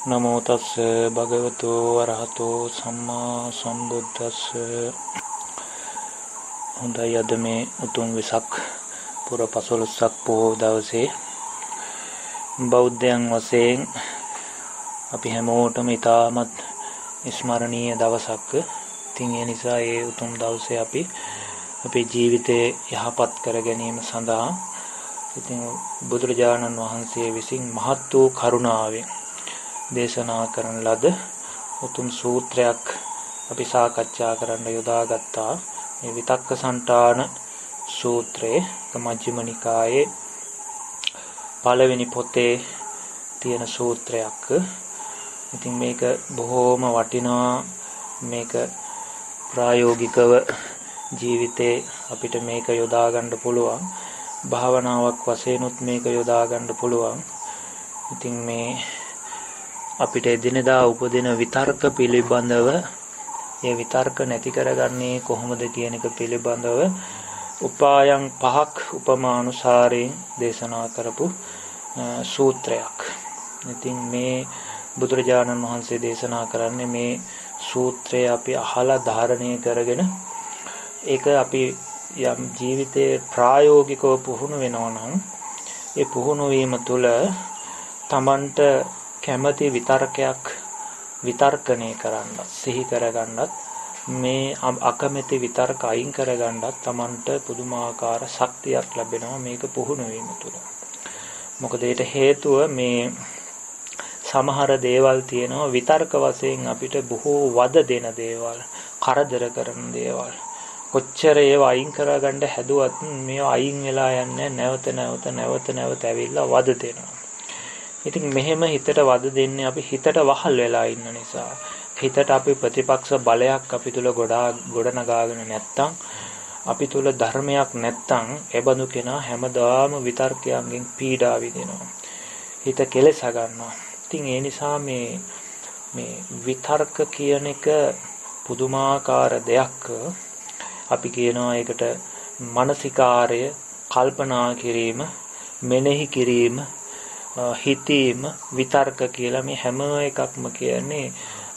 නමෝ තස්ස භගවතු වරහතෝ සම්මා සම්බුද්දස්ස හොඳයි අද මේ උතුම් වෙසක් පුර පසළොස්වක පොහොව දවසේ බෞද්ධයන් වශයෙන් අපි හැමෝටම ඉතාමත් ස්මරණීය දවසක්. ඉතින් ඒ නිසා ඒ උතුම් දවසේ අපි අපේ ජීවිතේ යහපත් කර ගැනීම සඳහා ඉතින් බුදුරජාණන් වහන්සේ විසින් මහත් වූ කරුණාවෙන් දේශනා කරන ලද උතුම් සූත්‍රයක් අපි සාකච්ඡා කරන්න යොදාගත්තා. මේ විතක්ක සන්තාන සූත්‍රයේ මජ්ක්‍ධිම නිකායේ පළවෙනි පොතේ තියෙන සූත්‍රයක්. ඉතින් මේක බොහෝම වටිනවා මේක ප්‍රායෝගිකව ජීවිතේ අපිට මේක යොදා ගන්න පුළුවන්. භාවනාවක් වශයෙන්ුත් මේක යොදා ගන්න පුළුවන්. ඉතින් මේ අපිට එදිනෙදා උපදින විතර්ක පිළිබඳව ඒ විතර්ක නැති කරගන්නේ කොහොමද කියන එක පිළිබඳව උපායන් පහක් උපමානුසාරයෙන් දේශනා කරපු සූත්‍රයක්. ඉතින් මේ බුදුරජාණන් වහන්සේ දේශනා කරන්නේ මේ සූත්‍රය අපි අහලා ධාරණය කරගෙන ඒක අපි යම් ජීවිතයේ ප්‍රායෝගිකව පුහුණු වෙනවා නම් ඒ පුහුණු වීම තුළ Tamanට කැමති විතර්කයක් විතර්කණය කරන්නත් සිහි කරගන්නත් මේ අකමැති විතර්ක අයින් කරගන්නත් Tamanට පුදුමාකාර ශක්තියක් ලැබෙනවා මේක පුහුණු වීම තුළ. මොකද ඒට හේතුව මේ සමහර දේවල් තියෙනවා විතර්ක වශයෙන් අපිට බොහෝ වද දෙන දේවල්, කරදර කරන දේවල්. කොච්චර ඒව අයින් කරගන්න හැදුවත් මේවා අයින් වෙලා යන්නේ නැවත නැවත නැවත නැවත ඇවිල්ලා වද දෙනවා. ඉතින් මෙහෙම හිතට වද දෙන්නේ අපි හිතට වහල් වෙලා ඉන්න නිසා. හිතට අපි ප්‍රතිපක්ෂ බලයක් අපි තුල ගොඩා ගොඩනගාගෙන නැත්තම් අපි තුල ධර්මයක් නැත්තම් එබඳු කෙනා හැමදාම විතර්කයන්ගෙන් පීඩා විඳිනවා. හිත කෙලස ගන්නවා. ඉතින් ඒ නිසා මේ මේ විතර්ක කියන එක පුදුමාකාර දෙයක්. අපි කියනවා ඒකට මානසිකාර්ය කල්පනා කිරීම මෙනෙහි කිරීම හිතීම විතර්ක කියලා මේ හැම එකක්ම කියන්නේ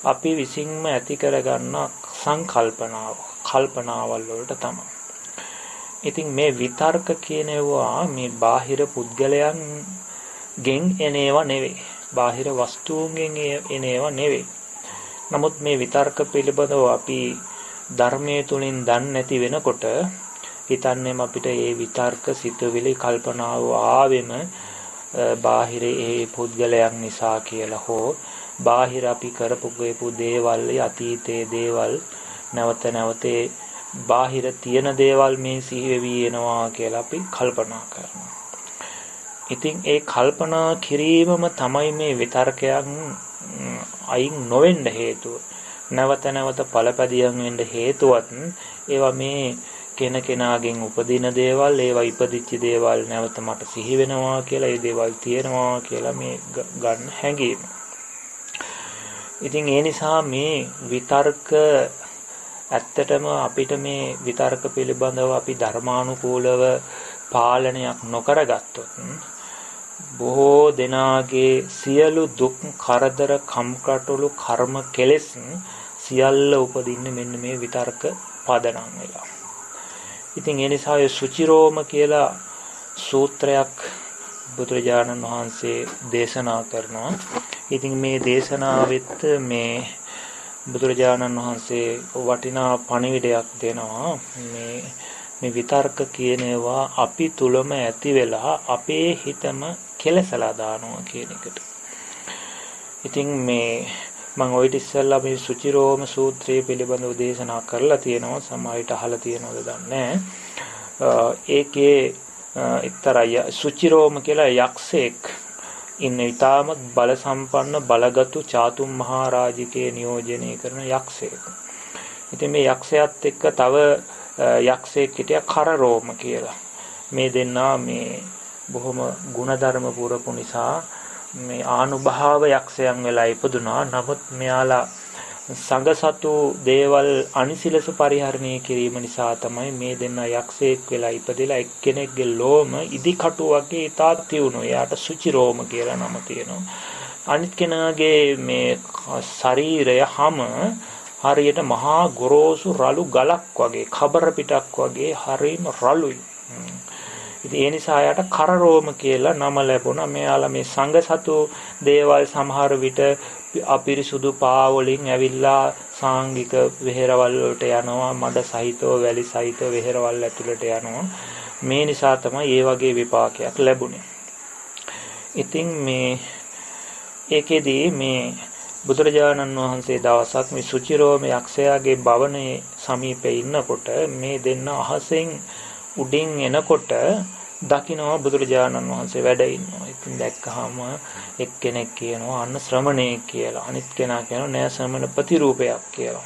අපි විසින්ම ඇති කරගන්න සංකල්පනාව කල්පනාවල් වලට තමයි. ඉතින් මේ විතර්ක කියනවා මේ බාහිර පුද්ගලයන් ගෙන් එනේවා නෙවෙයි. බාහිර වස්තුන්ගෙන් එනේවා නෙවෙයි. නමුත් මේ විතර්ක පිළිබඳව අපි ධර්මයේ තුලින් දන්නේ නැති වෙනකොට හිතන්නේම අපිට මේ විතර්ක සිතුවිලි කල්පනාව ආවෙම බාහිර ඒ පුද්ගලයන් නිසා කියලා හෝ බාහිර අපි කරපු ගේපු දේවල් අතීතයේ දේවල් නැවත නැවතේ බාහිර තියෙන දේවල් මේ සිහි වෙවි එනවා කියලා අපි කල්පනා කරනවා. ඉතින් ඒ කල්පනා කිරීමම තමයි මේ විතර්කයන් අයින් නොවෙන්න හේතුව. නැවත නැවත පළපැදියම් වෙන්න හේතුවත් ඒවා මේ කෙන කෙනාගෙන් උපදින දේවල් ඒවා ඉපදිච්ච දේවල් නැවත මට සිහි වෙනවා කියලා ඒ දේවල් තියෙනවා කියලා මේ ගන්න හැඟීම. ඉතින් ඒ නිසා මේ විතර්ක ඇත්තටම අපිට මේ විතර්ක පිළිබඳව අපි ධර්මානුකූලව පාලනයක් නොකරගත්තොත් බොහෝ දෙනාගේ සියලු දුක් කරදර කම්කටොළු කර්ම කෙලෙස් සියල්ල උපදින්නේ මෙන්න මේ විතර්ක පදනම් වෙලා. ඉතින් ඒ නිසා ඔය සුචිරෝම කියලා සූත්‍රයක් බුදුරජාණන් වහන්සේ දේශනා කරනවා. ඉතින් මේ දේශනාවෙත් මේ බුදුරජාණන් වහන්සේ වටිනා පණිවිඩයක් දෙනවා. මේ මේ විතර්ක කියනවා අපි තුලම ඇති වෙලා අපේ හිතම කෙලසලා දානවා කියන එකට. ඉතින් මේ මම ඔය ඉස්සෙල්ලා මේ සුචිරෝම සූත්‍රය පිළිබඳව දේශනා කරලා තියෙනවා සමහරවිට අහලා තියෙනවද දන්නේ ඒකේ එක්තරා සුචිරෝම කියලා යක්ෂයෙක් ඉන්න ඊටමත් බල සම්පන්න බලගත්ු චාතුම් මහරජිකේ නියෝජනය කරන යක්ෂයෙක්. ඉතින් මේ යක්ෂයාත් එක්ක තව යක්ෂයෙක් හිටියා කරරෝම කියලා. මේ දෙන්නා මේ බොහොම ಗುಣධර්ම පුරපු නිසා මේ ආනුභාව යක්ෂයන් වෙලා ඉපදුනා. නමුත් මෙයාලා සංගසතු දේවල් අනිසිලස පරිහරණය කිරීම නිසා තමයි මේ දෙන්න යක්ෂයෙක් වෙලා ඉපදෙලා එක්කෙනෙක්ගේ ලෝම ඉදිකටු වගේ ඉතා තියුණු. එයාට සුචිරෝම කියලා නම තියෙනවා. අනිත් කෙනාගේ මේ ශරීරය හැම හරියට මහා ගොරෝසු රළු ගලක් වගේ කබර පිටක් වගේ හරීම රළුයි. ඉතින් ඒ නිසා යාට කරරෝම කියලා නම ලැබුණා. මෙයාලා මේ සංඝ සතු දේවල් සමහර විට අපිරිසුදු පා වලින් ඇවිල්ලා සාංගික වෙහෙරවල් වලට යනවා මඩ සහිතව වැලි සහිතව වෙහෙරවල් ඇතුළට යනවා මේ නිසා තමයි මේ වගේ විපාකයක් ලැබුණේ ඉතින් මේ ඒකෙදී මේ බුදුරජාණන් වහන්සේ දවසක් මේ සුචිරෝම යක්ෂයාගේ භවනයේ සමීපේ ඉන්නකොට මේ දෙන්න අහසෙන් උඩින් එනකොට දකිනවා බුදුරජාණන් වහන්සේ වැඩ ඉන්නවා. ඉතින් දැක්කහම එක්කෙනෙක් කියනවා අන්න ශ්‍රමණේ කියලා. අනිත් කෙනා කියනවා නෑ ශ්‍රමණ ප්‍රතිරූපයක් කියලා.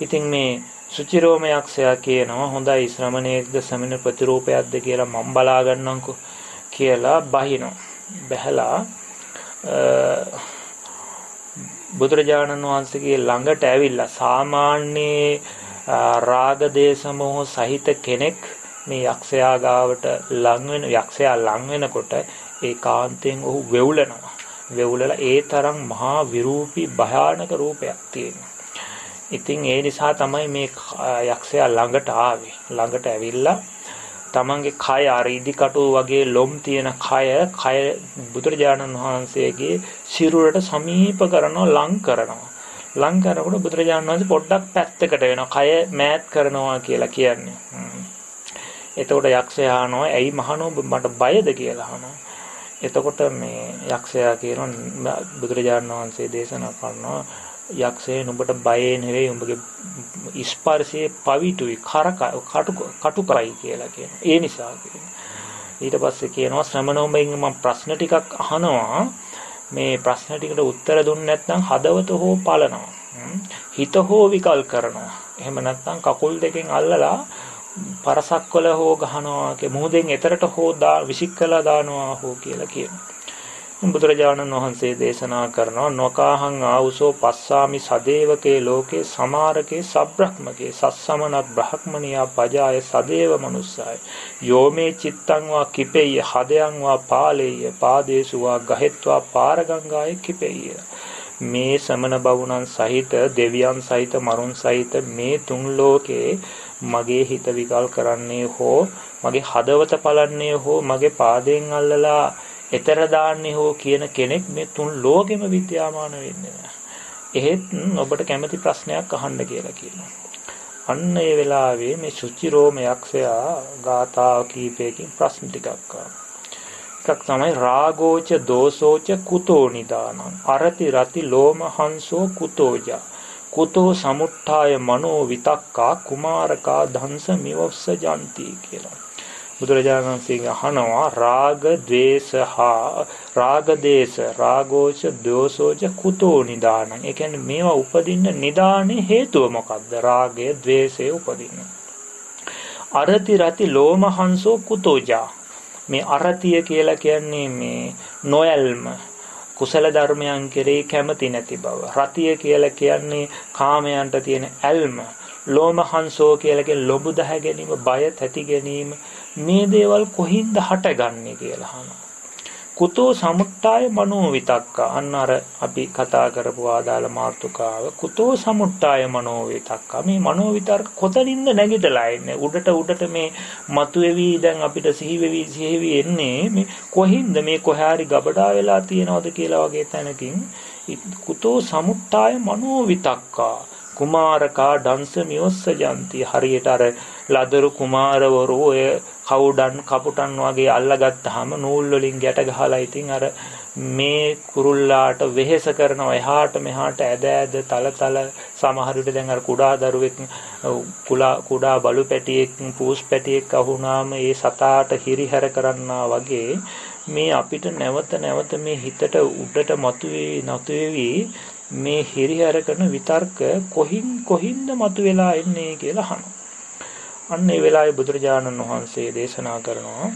ඉතින් මේ සුචිරෝම යක්ෂයා කියනවා හොඳයි ශ්‍රමණේක්ද ශ්‍රමණ ප්‍රතිරූපයක්ද කියලා මම බලා ගන්නම්කෝ කියලා බහිනවා. බැහැලා බුදුරජාණන් වහන්සේගේ ළඟට ඇවිල්ලා සාමාන්‍ය රාග දේශ මොහ සහිත කෙනෙක් මේ යක්ෂයා ගාවට ලං වෙන යක්ෂයා ලං වෙනකොට ඒකාන්තයෙන් ඔහු වෙවුලනවා. වෙවුලලා ඒ තරම් මහා විරූපී භයානක රූපයක් තියෙනවා. ඉතින් ඒ නිසා තමයි මේ යක්ෂයා ළඟට ආවේ. ළඟට ඇවිල්ලා තමන්ගේ කය අරීදි කටු වගේ ලොම් තියෙන කය කය බුදුරජාණන් වහන්සේගේ සිරුරට සමීප කරනවා ලං කරනවා. ලං කරනකොට බුදුරජාණන් වහන්සේ පොඩ්ඩක් පැත්තකට වෙනවා. කය මෑත් කරනවා කියලා කියන්නේ. එතකොට යක්ෂයා අහනවා ඇයි මහණෝ මට බයද කියලා අහනවා. එතකොට මේ යක්ෂයා කියනවා බුදුරජාණන් වහන්සේ දේශනා කරනවා යක්ෂය නුඹට බයේ නෙවෙයි උඹගේ ස්පර්ශයේ පවිතුයි කරක කටුකයි කියලා කියනවා. ඒ නිසා කියනවා. ඊට පස්සේ කියනවා ශ්‍රමණෝඹෙන් මම ප්‍රශ්න ටිකක් අහනවා. මේ ප්‍රශ්න ටිකට උත්තර දුන්නේ නැත්නම් හදවත හෝ පලනවා. හිත හෝ විකල් කරනවා. එහෙම නැත්නම් කකුල් දෙකෙන් අල්ලලා පරසක්වල හෝ ගහනවා කිය මුහුදෙන් එතරට හෝ දා විසිකලා දානවා හෝ කියලා කියනවා. බුදුරජාණන් වහන්සේ දේශනා කරනවා නොකාහං ආවුසෝ පස්සාමි සදේවකේ ලෝකේ සමාරකේ සබ්‍රහ්මකේ සස්සමනත් බ්‍රහ්මනියා පජාය සදේව මනුස්සාය යෝමේ චිත්තං වා කිපෙය්‍ය හදයන් වා පාලේය පාදේසු වා ගහෙත්වා පාරගංගාය කිපෙය්‍ය මේ සමන බවුණන් සහිත දෙවියන් සහිත මරුන් සහිත මේ තුන් ලෝකේ මගේ හිත විකල් කරන්නේ හෝ මගේ හදවත පලන්නේ හෝ මගේ පාදයෙන් අල්ලලා එතර දාන්නේ හෝ කියන කෙනෙක් මේ තුන් ලෝකෙම විද්‍යාමාන වෙන්නේ නැහැ. එහෙත් ඔබට කැමති ප්‍රශ්නයක් අහන්න කියලා කියනවා. අන්න ඒ වෙලාවේ මේ සුචිරෝම යක්ෂයා ගාථා කීපයකින් ප්‍රශ්න ටිකක් ආවා. එකක් තමයි රාගෝච දෝසෝච කුතෝ නිදානං. අරති රති ලෝම හංසෝ කුතෝජා කුතෝ සමුට්ඨාය මනෝ විතක්කා කුමාරකා ධංස මිවස්ස ජන්ති කියලා. බුදුරජාණන් වහන්සේගේ අහනවා රාග ද්වේෂ හා රාග දේශ රාගෝච දෝසෝච කුතෝ නිදානං. ඒ කියන්නේ මේවා උපදින්න නිදානේ හේතුව මොකද්ද? රාගය ද්වේෂය උපදින්න. අරති රති ලෝමහංසෝ කුතෝජා මේ අරතිය කියලා කියන්නේ මේ නොයල්ම කුසල ධර්මයන් කෙරෙහි කැමති නැති බව. රතිය කියලා කියන්නේ කාමයන්ට තියෙන ඇල්ම. ලෝමහංසෝ කියලා කියන්නේ ලොබු දහ ගැනීම, බය තැති ගැනීම මේ දේවල් කොහින්ද හටගන්නේ කියලා අහනවා. කුතෝ සමුට්ටාය මනෝ විතක්ක. අන්න අර අපි කතා කරපු ආදාළ මාර්තුකාව කුතෝ සමුට්ටාය මනෝ විතක්ක. මේ මනෝ විතර්ක කොතනින්ද නැගිටලා එන්නේ? උඩට උඩට මේ මතුවේවි දැන් අපිට සිහි වෙවි සිහිවි එන්නේ මේ කොහින්ද? මේ කොහාරි ගබඩා වෙලා තියනවද කියලා වගේ තැනකින්. කුතෝ සමුට්ටාය මනෝ විතක්කා. කුමාරකා ඩංස මියොස්ස ජන්ති හරියට අර ලදරු කුමාරවරු ඔය කවුඩන් කපුටන් වගේ අල්ලගත්තාම නූල් වලින් ගැට ගහලා ඉතින් අර මේ කුරුල්ලාට වෙහෙස කරනවා. එහාට මෙහාට ඇද ඇද තල තල සමහර විට දැන් අර කුඩා දරුවෙක් කුඩා බලු පැටියෙක් පූස් පැටියෙක් අහුණාම ඒ සතාට හිරිහැර කරන්නා වගේ මේ අපිට නැවත නැවත මේ හිතට උඩට මතුවේ නතුවේවි. මේ හිරිහැර කරන විතර්ක කොහින් කොහින්ද මතුවලා එන්නේ කියලා අහනවා. අන්න ඒ වෙලාවේ බුදුරජාණන් වහන්සේ දේශනා කරනවා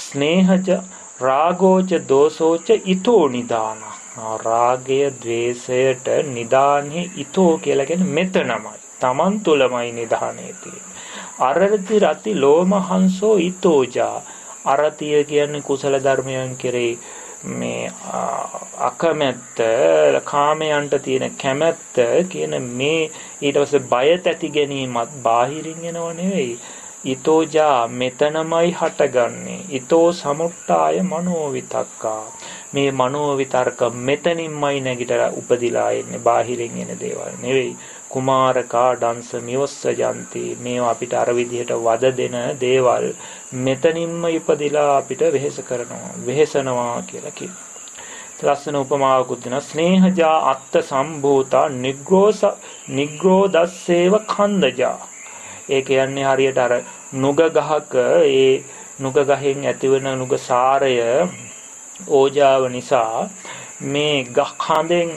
ස්නේහජ රාගෝච දෝසෝච ඊතෝ නිදාන. රාගය ద్వේෂයට නිදානේ ඊතෝ කියලා කියන්නේ මෙතනමයි. Taman තුලමයි නිදානේ තියෙන්නේ. අරති රති ලෝමහංසෝ ඊතෝජා. අරතිය කියන්නේ කුසල ධර්මයන් කෙරේ මේ අකමැත්ත කාමයන්ට තියෙන කැමැත්ත කියන මේ ඊට පස්සේ බය තැති ගැනීමත් බාහිරින් එනව නෙවෙයි. ඊතෝජා මෙතනමයි හටගන්නේ. ඊතෝ සමුට්ටාය මනෝ විතක්කා මේ මනෝ විතර්ක මෙතනින්මයි නැගිටලා උපදිලා එන්නේ බාහිරින් එන දේවල් නෙවෙයි. කුමාරකා ඩංස මියොස්ස යන්ති මේවා අපිට අර විදිහට වද දෙන දේවල් මෙතනින්ම ඉපදිලා අපිට වෙහෙස කරනවා වෙහෙසනවා කියලා කියනවා. ලස්සන උපමාවකුත් දෙනවා ස්නේහජා අත්ත සම්භූතා නිග්‍රෝස නිග්‍රෝදස්සේව කන්දජා. ඒ කියන්නේ හරියට අර නුග ගහක ඒ නුග ගහෙන් ඇතිවන නුග සාරය ඕජාව නිසා මේ ගහ කඳෙන්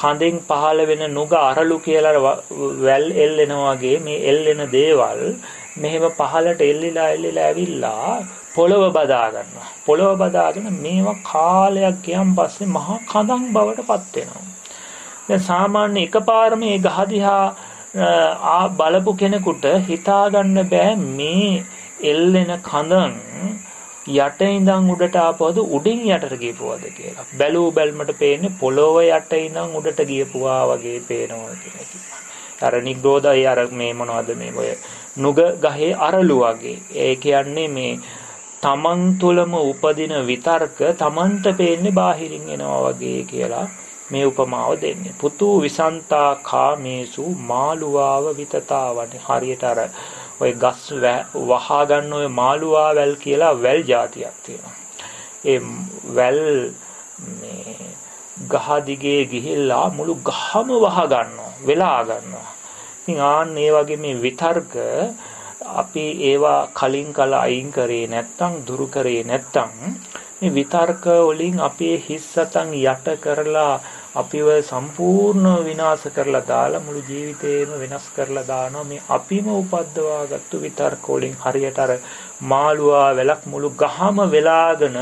කඳෙන් පහළ වෙන නුග අරලු කියලා වැල් එල්ලෙනා වගේ මේ එල්ලෙන දේවල් මෙහෙම පහළට එල්ලිලා එල්ලිලා ඇවිල්ලා පොළව බදා ගන්නවා. පොළව බදාගෙන මේවා කාලයක් ගියන් පස්සේ මහා කඳන් බවට පත් වෙනවා. දැන් සාමාන්‍ය එකපාර මේ ගහ දිහා ආ බලපු කෙනෙකුට හිතා ගන්න බෑ මේ එල්ලෙන කඳන් යට ඉඳන් උඩට ආපුවද උඩින් යටට ගියපුවද කියලා. බැලූ බැල්මට පේන්නේ පොළොව යට ඉඳන් උඩට ගියපුවා වගේ පේනවා කියලා. අර නිග්‍රෝධය අර මේ මොනවද මේ ඔය නුග ගහේ අරලු වගේ. ඒ කියන්නේ මේ තමන් තුළම උපදින විතර්ක තමන්ට පේන්නේ බාහිරින් එනවා වගේ කියලා මේ උපමාව දෙන්නේ. පුතු විසන්තා කාමේසු මාළුවාව විතතාවනේ. හරියට අර ඔය ගස් වහා ගන්න ඔය මාළුවා වැල් කියලා වැල් జాතියක් තියෙනවා. ඒ වැල් මේ ගහ දිගේ ගිහිල්ලා මුළු ගහම වහ ගන්නවා, වෙලා ගන්නවා. ඉතින් ආන් ඒ වගේ මේ විතර්ක අපි ඒවා කලින් කල අයින් කරේ නැත්තම් දුරු කරේ නැත්තම් මේ විතර්ක වලින් අපේ හිස් සතන් යට කරලා අපිව සම්පූර්ණ විනාශ කරලා දාලා මුළු ජීවිතේම වෙනස් කරලා දානවා. මේ අපිම උපද්දවාගත්තු විතර්ක වලින් හරියට අර මාළුවා වැලක් මුළු ගහම වෙලාගෙන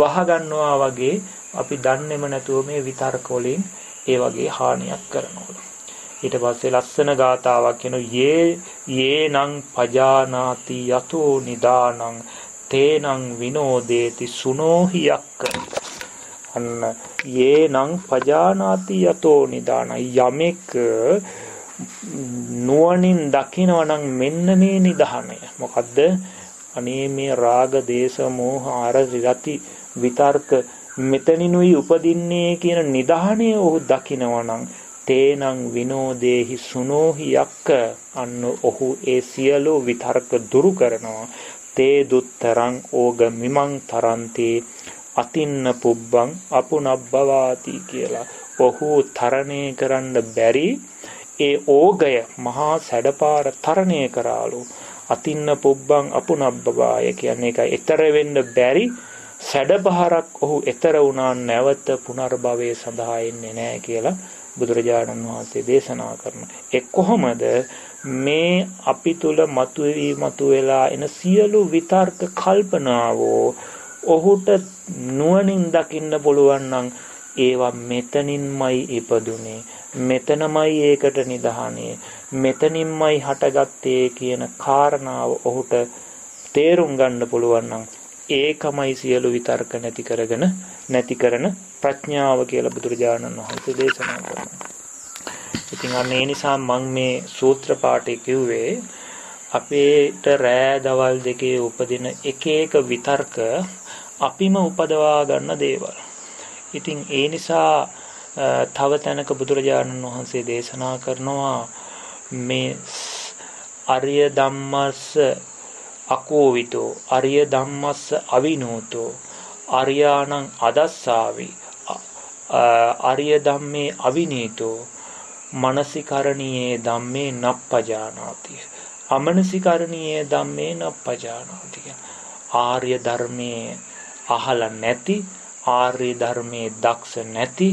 වහ ගන්නවා වගේ අපි දන්නේම නැතුව මේ විතර්ක වලින් ඒ වගේ හානියක් කරනවා. ඊට පස්සේ ලස්සන ගාතාවක් කියන යේ යේනං පජානාති යතෝ නිදානං තේනං විනෝදේති සුනෝහි යක්ක. අන්න. යේනං පජානාති යතෝ නිදාන යමෙක් නුවණින් දකිනවනම් මෙන්න මේ නිධානය මොකද්ද? අනේ මේ රාග දේශ මෝහ ආරති විතර්ක මෙතනිනුයි උපදින්නේ කියන නිධානය ඔහු දකිනවනම් තේනං විනෝදේහි සුනෝහි යක්ක. අන්න ඔහු ඒ සියලු විතර්ක දුරු කරනවා. තේ දුත්තරං ඕග මිමං තරන්තේ අතින්න පුබ්බං අපුනබ්බවාති කියලා. ඔහු තරණය කරන්න බැරි ඒ ඕගය මහා සැඩපාර තරණය කරාලු. අතින්න පුබ්බං අපුනබ්බවාය කියන්නේ ඒකයි. ඊතර වෙන්න බැරි සැඩපහරක් ඔහු ඊතර වුණා නැවත පුනර්භවයේ සඳහා එන්නේ නැහැ කියලා බුදුරජාණන් වහන්සේ දේශනා කරනවා. ඒ කොහොමද මේ අපි තුල මතුවී මතුවලා එන සියලු විතර්ක කල්පනාවෝ ඔහුට නුවණින් දකින්න පුළුවන් නම් ඒවා මෙතනින්මයි ඉපදුනේ මෙතනමයි ඒකට නිදහනේ මෙතනින්මයි හටගත්තේ කියන කාරණාව ඔහුට තේරුම් ගන්න පුළුවන් නම් ඒකමයි සියලු විතර්ක නැති කරගෙන නැති කරන ප්‍රඥාව කියලා බුදුරජාණන් වහන්සේ දේශනා කරනවා. ඉතින් අන්න ඒ නිසා මම මේ සූත්‍ර පාඨය කිව්වේ අපේට රෑ දවල් දෙකේ උපදින එක එක විතර්ක අපිම උපදවා ගන්න දේවල්. ඉතින් ඒ නිසා තව තැනක බුදුරජාණන් වහන්සේ දේශනා කරනවා මේ අරිය ධම්මස්ස අකෝවිතෝ අරිය ධම්මස්ස අවිනෝතෝ අරියාණං අදස්සාවි අරිය ධම්මේ අවිනීතෝ මනසිකරණීයේ ධම්මේ නප්පජානාති අමනසිකරණීයේ ධම්මේ නප්පජානාති ආර්ය ධර්මයේ අහලා නැති ආර්ය ධර්මයේ දක්ෂ නැති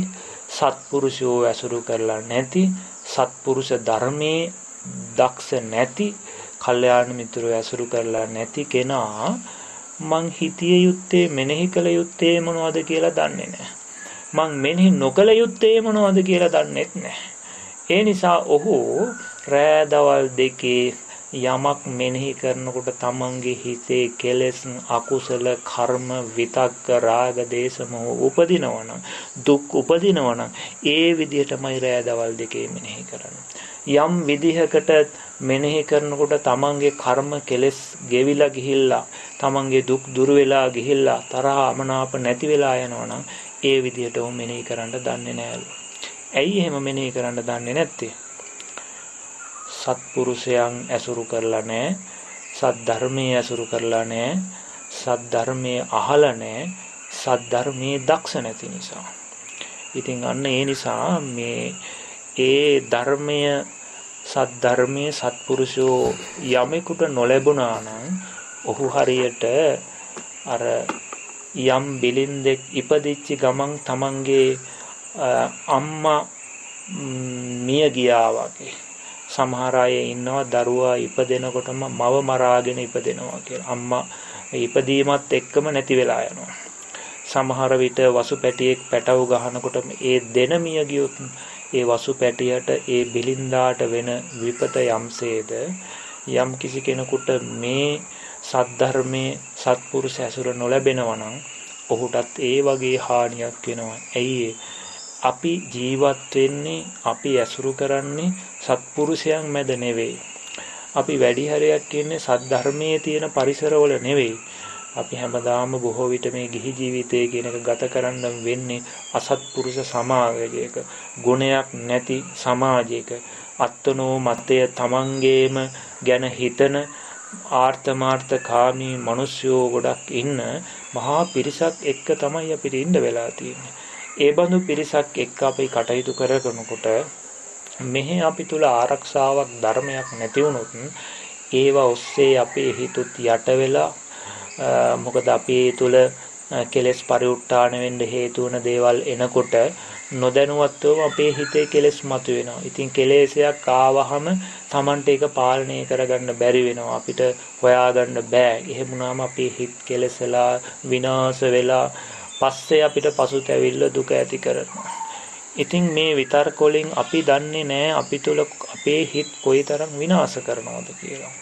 සත්පුරුෂයෝ ඇසුරු කරලා නැති සත්පුරුෂ ධර්මයේ දක්ෂ නැති කල්යාණ මිත්‍රයෝ ඇසුරු කරලා නැති කෙනා මං හිතිය යුත්තේ මෙනෙහි කළ යුත්තේ මොනවද කියලා දන්නේ නැහැ. මං මෙනෙහි නොකළ යුත්තේ මොනවද කියලා දන්නේත් නැහැ. ඒ නිසා ඔහු රෑ දවල් දෙකේ යමක් මෙනෙහි කරනකොට තමන්ගේ හිතේ කෙලෙස් අකුසල කර්ම විතක්ක රාග දේශ මොහ උපදිනවනම් දුක් උපදිනවනම් ඒ විදිහටමයි රෑ දවල් දෙකේ මෙනෙහි කරන්නේ යම් විදිහකට මෙනෙහි කරනකොට තමන්ගේ කර්ම කෙලෙස් ගෙවිලා ගිහිල්ලා තමන්ගේ දුක් දුර වෙලා ගිහිල්ලා තරහ අමනාප නැති වෙලා යනවනම් ඒ විදිහට උන් මෙනෙහි කරන්න දන්නේ නැහැලු. ඇයි එහෙම මෙනෙහි කරන්න දන්නේ නැත්තේ? සත්පුරුෂයන් ඇසුරු කරලා නැහැ. සද්ධර්මයේ ඇසුරු කරලා නැහැ. සද්ධර්මයේ අහලා නැහැ. සද්ධර්මයේ දක්ෂ නැති නිසා. ඉතින් අන්න ඒ නිසා මේ ඒ ධර්මය සද්ධර්මයේ සත්පුරුෂෝ යමෙකුට නොලැබුණා නම් ඔහු හරියට අර යම් බිලින්දෙක් ඉපදිච්ච ගමන් තමන්ගේ අම්මා මිය ගියා වගේ සමහර අය ඉන්නවා දරුවා ඉපදෙනකොටම මව මරාගෙන ඉපදෙනවා කියලා. අම්මා ඉපදීමත් එක්කම නැති වෙලා යනවා. සමහර විට වසු පැටියෙක් පැටව ගහනකොට ඒ දෙන මිය ගියොත් ඒ වසු පැටියට ඒ බිලින්දාට වෙන විපත යම්සේද යම් කිසි කෙනෙකුට මේ සද්ධර්මයේ සත්පුරුෂ ඇසුර නොලැබෙනවා නම් ඔහුටත් ඒ වගේ හානියක් වෙනවා. ඇයි අපි ජීවත් වෙන්නේ අපි ඇසුරු කරන්නේ සත්පුරුෂයන් මැද නෙවෙයි. අපි වැඩි හරයක් ඉන්නේ සද්ධර්මයේ තියෙන පරිසරවල නෙවෙයි. අපි හැමදාම බොහෝ විට මේ ගිහි ජීවිතය කියන එක ගත කරන්න වෙන්නේ අසත්පුරුෂ සමාජයක ගුණයක් නැති සමාජයක අත්නෝ මතය තමන්ගේම ගැන හිතන ආර්ථමාර්ථ කාමී මිනිස්සුયો ගොඩක් ඉන්න මහා පිරිසක් එක්ක තමයි අපිට ඉන්න වෙලා තියෙන්නේ. ඒ බඳු පිරිසක් එක්ක අපි කටයුතු කරනකොට මෙහි අපි තුල ආරක්ෂාවක් ධර්මයක් නැති වුණොත් ඒවා ඔස්සේ අපේ හිතුත් යට වෙලා මොකද අපේ තුල කෙලෙස් පරිඋත්ථාන වෙන්න හේතු වන දේවල් එනකොට නොදැනුවත්වම අපේ හිතේ කෙලෙස් මතුවෙනවා. ඉතින් කෙලෙසයක් ආවහම Tamante එක පාලනය කරගන්න බැරි වෙනවා. අපිට හොයාගන්න බෑ. එහෙම වුණාම අපේ හිත කෙලෙසලා විනාශ වෙලා පස්සේ අපිට පසුතැවිල්ල දුක ඇති කරනවා. ඉතින් මේ විතර්ක වලින් අපි දන්නේ නැහැ අපි තුල අපේ හිත කොයිතරම් විනාශ කරනවද කියලා.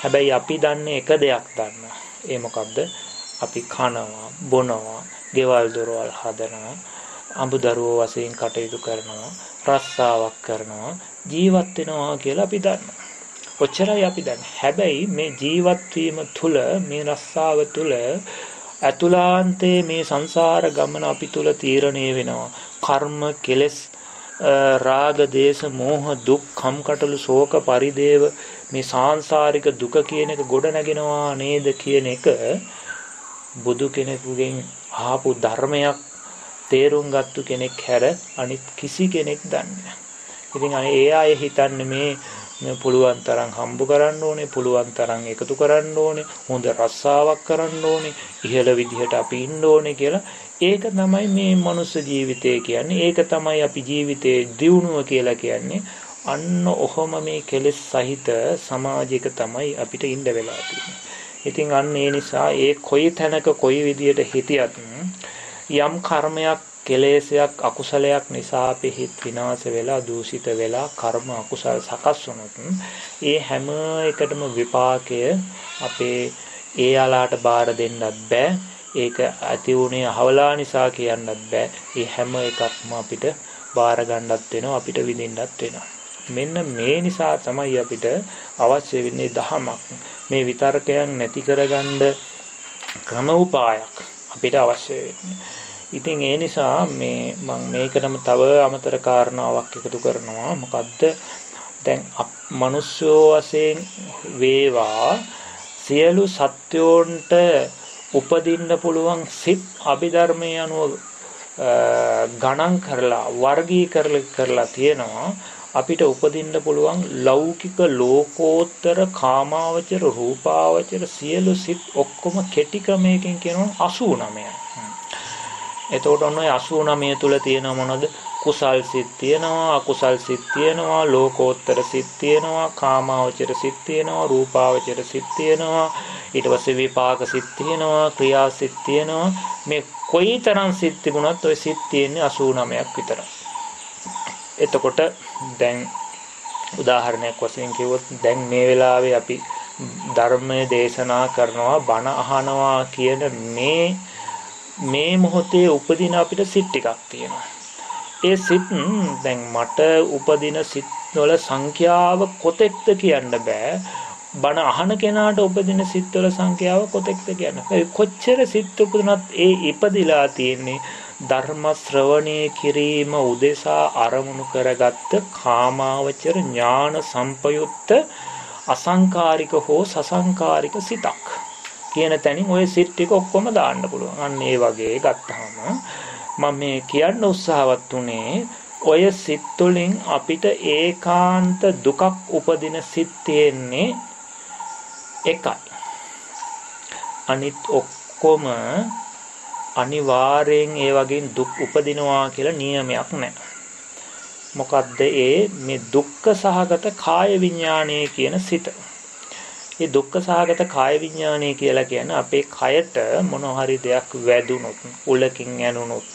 හැබැයි අපි දන්නේ එක දෙයක් දන්නවා. ඒ මොකක්ද? අපි කනවා, බොනවා, ගෙවල් දොරවල් හදනවා, අඹදරුවෝ වශයෙන් කටයුතු කරනවා, රස්සාවක් කරනවා, ජීවත් වෙනවා කියලා අපි දන්නවා. ඔච්චරයි අපි දන්නේ. හැබැයි මේ ජීවත් වීම තුළ මේ රස්සාව තුළ ඇතුලාන්තයේ මේ සංසාර ගමන අපි තුල තීරණය වෙනවා. කර්ම, කෙලෙස්, රාග, දේශ, මෝහ, දුක්, කම්කටොළු, ශෝක, පරිදේව මේ සාංශාරික දුක කියන එක ගොඩ නැගෙනවා නේද කියන එක බුදු කෙනෙකුගෙන් ආපු ධර්මයක් තේරුම් ගත්තු කෙනෙක් හැර අනිත් කිසි කෙනෙක් දන්නේ ඉතින් ඒ අය හිතන්නේ මේ මේ පුළුවන් තරම් හම්බ කරන්න ඕනේ පුළුවන් තරම් එකතු කරන්න ඕනේ හොඳ රස්සාවක් කරන්න ඕනේ ඉහළ විදිහට අපි ඉන්න ඕනේ කියලා. ඒක තමයි මේ මනුස්ස ජීවිතය කියන්නේ. ඒක තමයි අපි ජීවිතයේ දියුණුව කියලා කියන්නේ. අන්න ඔහොම මේ කෙලෙස් සහිත සමාජයක තමයි අපිට ඉන්න වෙලා තියෙන්නේ. ඉතින් අන්න ඒ නිසා ඒ කොයි තැනක කොයි විදියට හිටියත් යම් කර්මයක් කෙලෙසයක් අකුසලයක් නිසා අපේ හිත විනාශ වෙලා දූෂිත වෙලා කර්ම අකුසල සකස් වුණොත් ඒ හැම එකටම විපාකය අපේ ඒ අලාට බාර දෙන්නත් බෑ. ඒක ඇති වුණේ අහවලා නිසා කියන්නත් බෑ. ඒ හැම එකක්ම අපිට බාර ගන්නත් වෙනවා අපිට විඳින්නත් වෙනවා. මෙන්න මේ නිසා තමයි අපිට අවශ්‍ය වෙන්නේ දහමක්. මේ විතර්කයන් නැති කරගන්න ක්‍රම උපායක් අපිට අවශ්‍ය වෙන්නේ. ඉතින් ඒ නිසා මේ මම මේකටම තව අමතර කාරණාවක් එකතු කරනවා. මොකද්ද? දැන් මිනිස්සු වශයෙන් වේවා සියලු සත්වෝන්ට උපදින්න පුළුවන් සිත් අභිධර්මයේ අනුව ගණන් කරලා වර්ගීකරලා කරලා තියෙනවා අපිට උපදින්න පුළුවන් ලෞකික ලෝකෝත්තර කාමාවචර රූපාවචර සියලු සිත් ඔක්කොම කෙටි ක්‍රමයකින් කියනවා 89යි එතකොට ඔන්න ඔය 89 තුල තියෙන මොනවද? කුසල් සිත් තියෙනවා, අකුසල් සිත් තියෙනවා, ලෝකෝත්තර සිත් තියෙනවා, කාමාවචර සිත් තියෙනවා, රූපාවචර සිත් තියෙනවා, ඊට පස්සේ විපාක සිත් තියෙනවා, ක්‍රියා සිත් තියෙනවා. මේ කොයිතරම් සිත් තිබුණත් ওই සිත් තියෙන්නේ 89ක් විතරයි. එතකොට දැන් උදාහරණයක් වශයෙන් කිව්වොත් දැන් මේ වෙලාවේ අපි ධර්මයේ දේශනා කරනවා බණ අහනවා කියන මේ මේ මොහොතේ උපදින අපිට සිත් ටිකක් තියෙනවා. ඒ සිත් දැන් මට උපදින සිත් වල සංඛ්‍යාව කොතෙක්ද කියන්න බෑ. බණ අහන කෙනාට උපදින සිත් වල සංඛ්‍යාව කොතෙක්ද කියන්න. කොච්චර සිත් උපදිනත් ඒ ඉපදිලා තියෙන්නේ ධර්ම ශ්‍රවණය කිරීම උදෙසා අරමුණු කරගත්ත කාමාවචර ඥාන සම්පයුක්ත අසංකාරික හෝ සසංකාරික සිතක් කියන තැනින් ওই සිත් ටික ඔක්කොම දාන්න පුළුවන්. අන්න ඒ වගේ ගත්තාම මම මේ කියන්න උත්සාහවත් උනේ ඔය සිත් තුළින් අපිට ඒකාන්ත දුකක් උපදින සිත් තියෙන්නේ එකයි. අනිත් ඔක්කොම අනිවාර්යෙන් ඒ වගේ දුක් උපදිනවා කියලා නියමයක් නැහැ. මොකද්ද ඒ මේ දුක්ඛ සහගත කාය විඥානයේ කියන සිත. මේ දුක්ඛ සහගත කාය විඥානය කියලා කියන්නේ අපේ කයට මොන හරි දෙයක් වැදුනොත්, උලකින් ඇනුනොත්,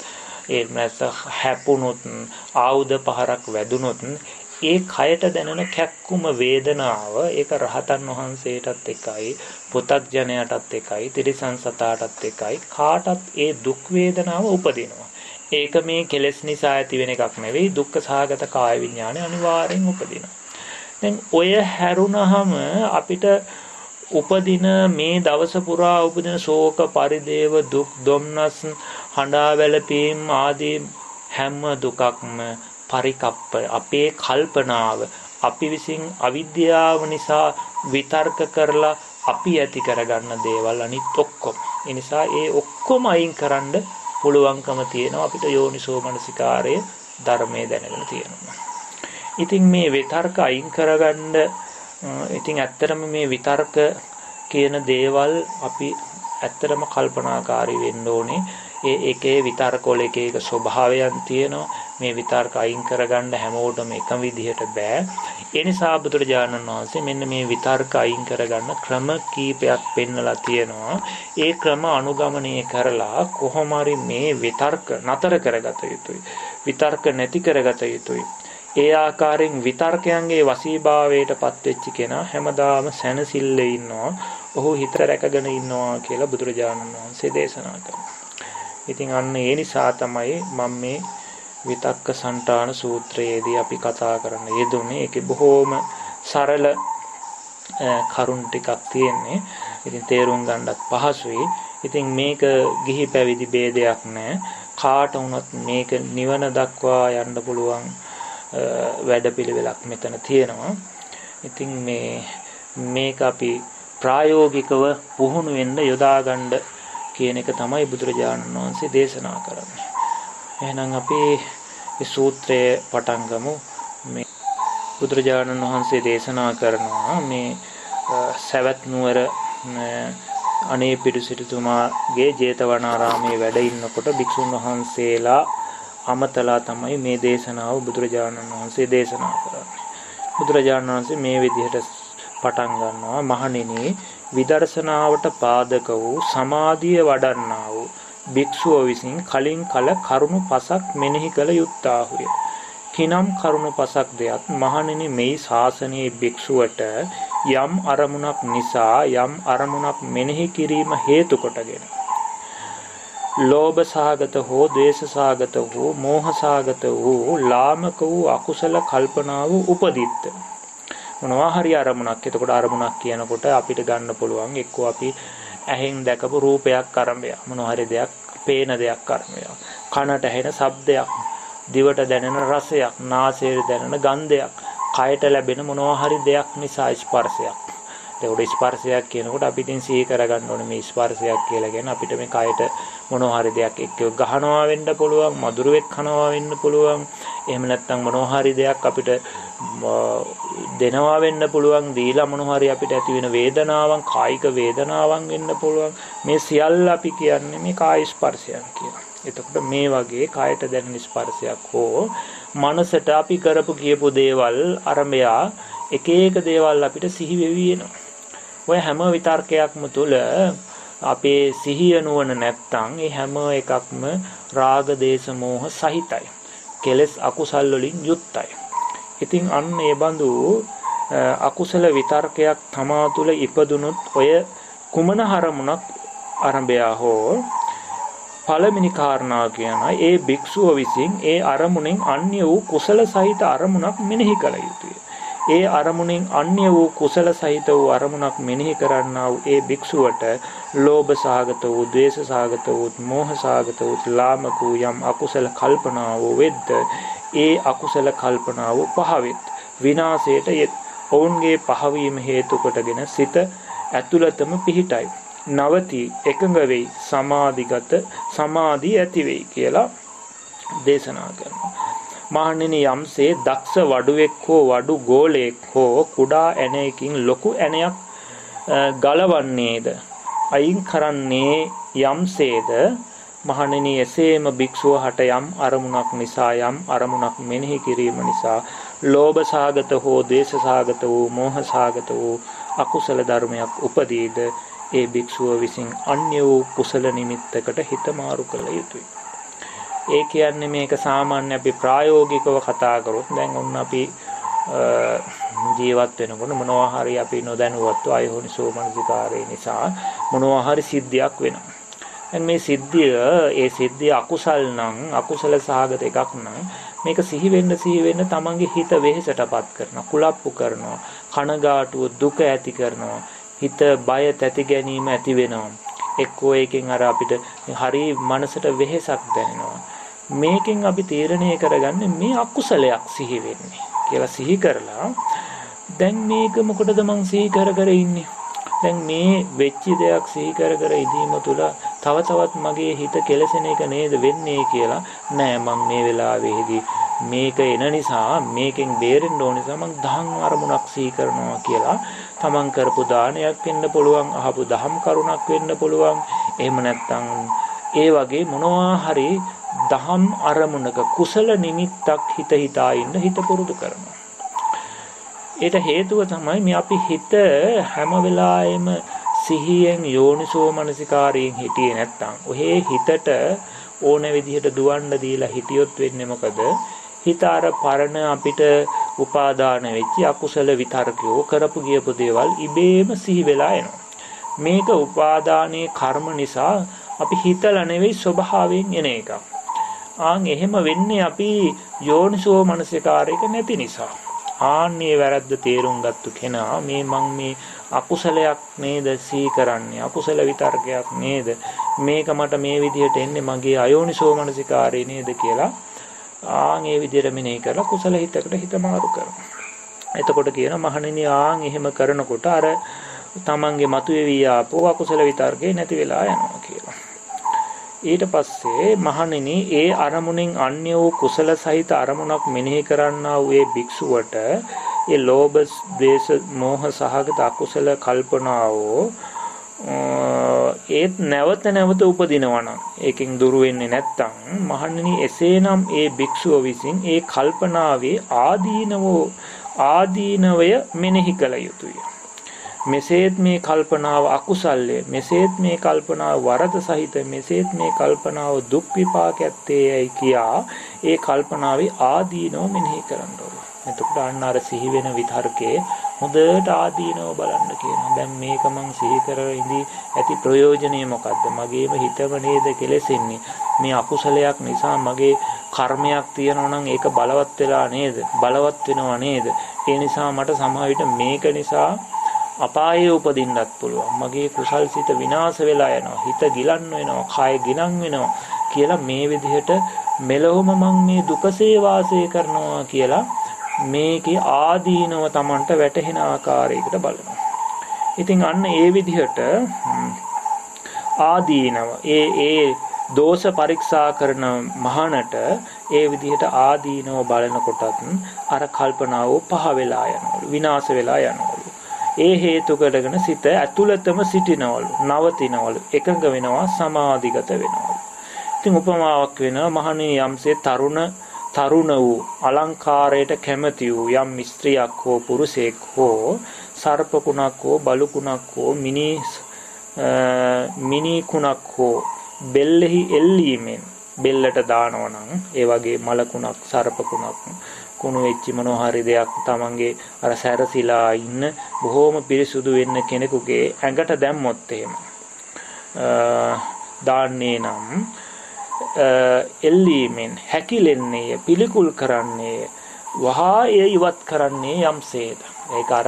ඒ නැත්නම් හැපුණොත්, ආයුධ පහරක් වැදුනොත් ඒ කයට දැනෙන කැක්කුම වේදනාව ඒක රහතන් වහන්සේටත් එකයි පුතග්ජනයටත් එකයි තිරිසන් සතාටත් එකයි කාටත් ඒ දුක් වේදනාව උපදිනවා. ඒක මේ කෙලෙස් නිසා ඇති වෙන එකක් නෙවෙයි දුක්ඛ සහගත කාය විඥානය අනිවාර්යෙන් උපදිනවා. දැන් ඔය හැරුණහම අපිට උපදින මේ දවස පුරා උපදින ශෝක පරිදේව දුක් දුම්නස් හඬා වැළපීම් ආදී හැම දුකක්ම පරිකප්ප අපේ කල්පනාව අපි විසින් අවිද්‍යාව නිසා විතර්ක කරලා අපි ඇති කරගන්න දේවල් අනිත් ඔක්කොම. ඒ නිසා ඒ ඔක්කොම අයින් කරන්න පුළුවන්කම තියෙනවා අපිට යෝනිසෝ මනසිකාරයේ ධර්මයේ දැනගෙන තියෙනවා. ඉතින් මේ විතර්ක අයින් කරගන්න ඉතින් ඇත්තටම මේ විතර්ක කියන දේවල් අපි ඇත්තටම කල්පනාකාරී වෙන්න ඕනේ. ඒ එකේ විතර්කවල එක එක ස්වභාවයන් තියෙනවා. මේ විතර්ක අයින් කරගන්න හැමෝටම එකම විදිහට බෑ. ඒ නිසා බුදුරජාණන් වහන්සේ මෙන්න මේ විතර්ක අයින් කරගන්න ක්‍රම කීපයක් පෙන්වලා තියෙනවා. ඒ ක්‍රම අනුගමනය කරලා කොහොම මේ විතර්ක නතර කරගත යුතුයි. විතර්ක නැති කරගත යුතුයි. ඒ ආකාරයෙන් විතර්කයන්ගේ වසීභාවයටපත් වෙච්ච කෙනා හැමදාම සැනසille ඉන්නවා. ඔහු හිත රැකගෙන ඉන්නවා කියලා බුදුරජාණන් වහන්සේ දේශනා කරනවා. ඉතින් අන්න ඒ නිසා තමයි මම මේ විතක්ක සංඨාන සූත්‍රයේදී අපි කතා කරන්න යෙදුනේ. ඒකේ බොහෝම සරල කරුණ ටිකක් තියෙන්නේ. ඉතින් තේරුම් ගන්නත් පහසුයි. ඉතින් මේක ගිහි පැවිදි ભેදයක් නැහැ. කාට වුණත් මේක නිවන දක්වා යන්න පුළුවන් වැඩපිළිවෙලක් මෙතන තියෙනවා. ඉතින් මේ මේක අපි ප්‍රායෝගිකව පුහුණු වෙන්න යොදා ගන්න කියන එක තමයි බුදුරජාණන් වහන්සේ දේශනා කරන්නේ. එහෙනම් අපි මේ සූත්‍රයේ පටන් ගමු. මේ බුදුරජාණන් වහන්සේ දේශනා කරනවා මේ සවැත් නුවර අනේ පිටුසිටුතුමාගේ ජේතවනාරාමයේ වැඩ ඉන්නකොට භික්ෂුන් වහන්සේලා අමතලා තමයි මේ දේශනාව බුදුරජාණන් වහන්සේ දේශනා කරන්නේ. බුදුරජාණන් වහන්සේ මේ විදිහට පටන් ගන්නවා මහණෙනි විදර්ශනාවට පාදක වූ සමාධිය වඩන්නා වූ භික්ෂුව විසින් කලින් කල කරුණු පසක් මෙනෙහි කළ යුත්තාහුය. කිනම් කරුණු පසක් දෙයක් මහණෙනි මේ ශාසනයේ භික්ෂුවට යම් අරමුණක් නිසා යම් අරමුණක් මෙනෙහි කිරීම හේතු කොටගෙන ලෝභ සාගත හෝ ද්වේෂ සාගත හෝ මෝහ සාගත වූ ලාමක වූ අකුසල කල්පනාව උපදිත්ත මොනවා හරි අරමුණක්. එතකොට අරමුණක් කියනකොට අපිට ගන්න පුළුවන් එක්කෝ අපි ඇහෙන් දැකපු රූපයක් අරඹය. මොනවා හරි දෙයක්, පේන දෙයක් අරඹය. කනට ඇහෙන ශබ්දයක්, දිවට දැනෙන රසයක්, නාසයට දැනෙන ගන්ධයක්, කයට ලැබෙන මොනවා හරි දෙයක් නිසා ස්පර්ශයක්. ඒකට ස්පර්ශයක් කියනකොට අපි ඉතින් සිහි කරගන්න ඕනේ මේ ස්පර්ශයක් කියලා කියන්නේ අපිට මේ කයට මොනවා හරි දෙයක් එක්ක ගහනවා වෙන්න පුළුවන්, මధుරෙක් කනවා වෙන්න පුළුවන්. එහෙම නැත්නම් මොනවා හරි දෙයක් අපිට දෙනවා වෙන්න පුළුවන් දීලා මොනවා හරි අපිට ඇති වෙන වේදනාවන් කායික වේදනාවන් වෙන්න පුළුවන් මේ සියල්ල අපි කියන්නේ මේ කාය ස්පර්ශයන් කියලා. එතකොට මේ වගේ කායට දැනෙන ස්පර්ශයක් හෝ මනසට අපි කරපු කියපු දේවල් අරඹයා එක එක දේවල් අපිට සිහි වෙවි එනවා. ඔය හැම විතර්කයක්ම තුළ අපේ සිහිය නුවණ නැත්තම් ඒ හැම එකක්ම රාග දේශ මොහ සහිතයි. කෙලස් අකුසල් වලින් යුක්තයි. ඉතින් අන්න ඒ බඳු අකුසල විතර්කයක් තමා තුළ ඉපදුනොත් ඔය කුමන හරමුණක් අරඹයා හෝ පළමිනි කාරණා කියන ඒ භික්ෂුව විසින් ඒ අරමුණෙන් අන්‍ය වූ කුසල සහිත අරමුණක් මෙනෙහි කළ යුතුය. ඒ අරමුණෙන් අන්‍ය වූ කුසල සහිත වූ අරමුණක් මෙනෙහි කරන්නා වූ ඒ භික්ෂුවට ලෝභ සාගත වූ, ද්වේෂ සාගත වූ, මෝහ සාගත වූ, ලාමක වූ යම් අකුසල කල්පනාව වෙද්ද ඒ අකුසල කල්පනාව පහවෙත් විනාශයට යෙත්. ඔවුන්ගේ පහවීම හේතු කොටගෙන සිත ඇතුළතම පිහිටයි. නවති එකඟ වෙයි සමාධිගත සමාධිය ඇති වෙයි කියලා දේශනා කරනවා. මහණෙනි යම්සේ දක්ෂ වඩුවෙක් හෝ වඩු ගෝලයෙක් හෝ කුඩා ඇණයකින් ලොකු ඇණයක් ගලවන්නේද? අයින් කරන්නේ යම්සේද? මහණෙනි එසේම භික්ෂුව හට යම් අරමුණක් නිසා යම් අරමුණක් මෙනෙහි කිරීම නිසා ලෝභ සාගත හෝ ද්වේෂ සාගත වූ මෝහ සාගත වූ අකුසල ධර්මයක් උපදීද? ඒ භික්ෂුව විසින් අන්‍ය වූ කුසල නිමිත්තකට හිත මාරු කළ යුතුය. ඒ කියන්නේ මේක සාමාන්‍ය අපි ප්‍රායෝගිකව කතා කරොත් දැන් ඔන්න අපි ජීවත් වෙනකොට මොනවා හරි අපි නොදැනුවත්ව අයෝනිසෝ මනසිකාරය නිසා මොනවා හරි සිද්ධියක් වෙනවා. දැන් මේ සිද්ධිය ඒ සිද්ධිය අකුසල් නම් අකුසල සහගත එකක් නම් මේක සිහි වෙන්න සිහි වෙන්න තමන්ගේ හිත වෙහෙසටපත් කරනවා කුලප්පු කරනවා කනගාටුව දුක ඇති කරනවා හිත බය තැති ගැනීම ඇති වෙනවා එක්කෝ එකෙන් අර අපිට හරි මනසට වෙහෙසක් දැනෙනවා මේකෙන් අපි තීරණය කරගන්නේ මේ අකුසලයක් සිහි වෙන්නේ කියලා සිහි කරලා දැන් මේක මොකටද මං සිහි කර කර ඉන්නේ? දැන් මේ වෙච්ච දෙයක් සිහි කර කර ඉදීම තුළ තව තවත් මගේ හිත කෙලසෙන එක නේද වෙන්නේ කියලා නෑ මං මේ වෙලාවේදී මේක එන නිසා මේකෙන් බේරෙන්න ඕන නිසා මං දහම් අරමුණක් සිහි කරනවා කියලා තමන් කරපු දානයක් වෙන්න පුළුවන් අහපු දහම් කරුණක් වෙන්න පුළුවන්. එහෙම නැත්නම් ඒ වගේ මොනවා හරි දහම් අරමුණක කුසල නිමිත්තක් හිත හිතා ඉන්න හිත පුරුදු කරනවා ඒට හේතුව තමයි මේ අපි හිත හැම වෙලාවෙම සිහියෙන් යෝනිසෝ මනසිකාරයෙන් හිටියේ නැත්තම් ඔහේ හිතට ඕන විදිහට දුවන්න දීලා හිටියොත් වෙන්නේ මොකද? හිත අර පරණ අපිට උපාදාන වෙච්ච අකුසල විතර්කයෝ කරපු ගියපු දේවල් ඉබේම සිහි වෙලා එනවා. මේක උපාදානයේ කර්ම නිසා අපි හිතලා නෙවෙයි ස්වභාවයෙන් එන එකක්. ආන් එහෙම වෙන්නේ අපි යෝනිසෝ මනසිකාරයක නැති නිසා. ආන්නේ වැරද්ද තේරුම් ගත්තු කෙනා මේ මං මේ අකුසලයක් නේද සී කරන්නේ? අකුසල විතර්කයක් නේද? මේක මට මේ විදිහට එන්නේ මගේ අයෝනිසෝ මනසිකාරය නේද කියලා ආන් ඒ විදිහට මෙනෙහි කරලා කුසල හිතකට හිත මාරු කරනවා. එතකොට කියන මහණෙනි ආන් එහෙම කරනකොට අර තමන්ගේ මතුවේවි ආපෝ අකුසල විතර්කේ නැති වෙලා යනවා කියලා. ඊට පස්සේ මහණෙනි ඒ අරමුණෙන් අන්‍ය වූ කුසල සහිත අරමුණක් මෙනෙහි කරන්නා වූ ඒ භික්ෂුවට ඒ ලෝභ, ද්වේෂ, මෝහ සහගත අකුසල කල්පනාවෝ ඒත් නැවත නැවත උපදිනවා නම් ඒකෙන් දුරු වෙන්නේ නැත්තම් මහණෙනි එසේනම් ඒ භික්ෂුව විසින් ඒ කල්පනාවේ ආදීනවෝ ආදීනවය මෙනෙහි කළ යුතුය. මෙසේත් මේ කල්පනාව අකුසල්ය මෙසේත් මේ කල්පනාව වරද සහිත මෙසේත් මේ කල්පනාව දුක් විපාකයක්තේයි කියා ඒ කල්පනාවේ ආදීනව මෙනෙහි කරන්න ඕනේ. එතකොට අන්න අර සිහි වෙන විතර්කයේ හොඳට ආදීනව බලන්න කියනවා. දැන් මේක මං සිහි කරගෙන ඉඳි ඇති ප්‍රයෝජනය මොකද්ද? මගේම හිතම නේද කෙලෙසෙන්නේ. මේ අකුසලයක් නිසා මගේ කර්මයක් තියෙනවා නම් ඒක බලවත් වෙලා නේද? බලවත් වෙනවා නේද? ඒ නිසා මට සමහර මේක නිසා අපායේ උපදින්නත් පුළුවන්. මගේ කුසල් සිත විනාශ වෙලා යනවා. හිත ගිලන් වෙනවා. කය ගිලන් වෙනවා කියලා මේ විදිහට මෙලොවම මං මේ දුකසේ වාසය කරනවා කියලා මේකේ ආදීනව Tamanට වැටහෙන ආකාරයකට බලනවා. ඉතින් අන්න ඒ විදිහට ආදීනව ඒ ඒ දෝෂ පරීක්ෂා කරන මහානට ඒ විදිහට ආදීනව බලනකොටත් අර කල්පනාව පහ වෙලා යනවලු විනාශ වෙලා යනවලු ඒ හේතු කොටගෙන සිත ඇතුළතම සිටිනවලු නවතිනවලු එකඟ වෙනවා සමාධිගත වෙනවලු. ඉතින් උපමාවක් වෙනවා මහණී යම්සේ තරුණ තරුණ වූ අලංකාරයට කැමති වූ යම් ස්ත්‍රියක් හෝ පුරුෂයෙක් හෝ සර්පකුණක් හෝ බලුකුණක් හෝ මිනි මිනි කුණක් හෝ බෙල්ලෙහි එල්ලීමෙන් බෙල්ලට දානවා නම් ඒ වගේ මලකුණක් සර්පකුණක් කුණු වෙච්ච මොනවා හරි දෙයක් තමන්ගේ අර සැරසිලා ඉන්න බොහොම පිරිසුදු වෙන්න කෙනෙකුගේ ඇඟට දැම්මොත් එහෙම. දාන්නේ නම් එල්ලීමෙන් හැකිලෙන්නේ පිළිකුල් කරන්නේ වහා එය ඉවත් කරන්නේ යම්සේද ඒක අර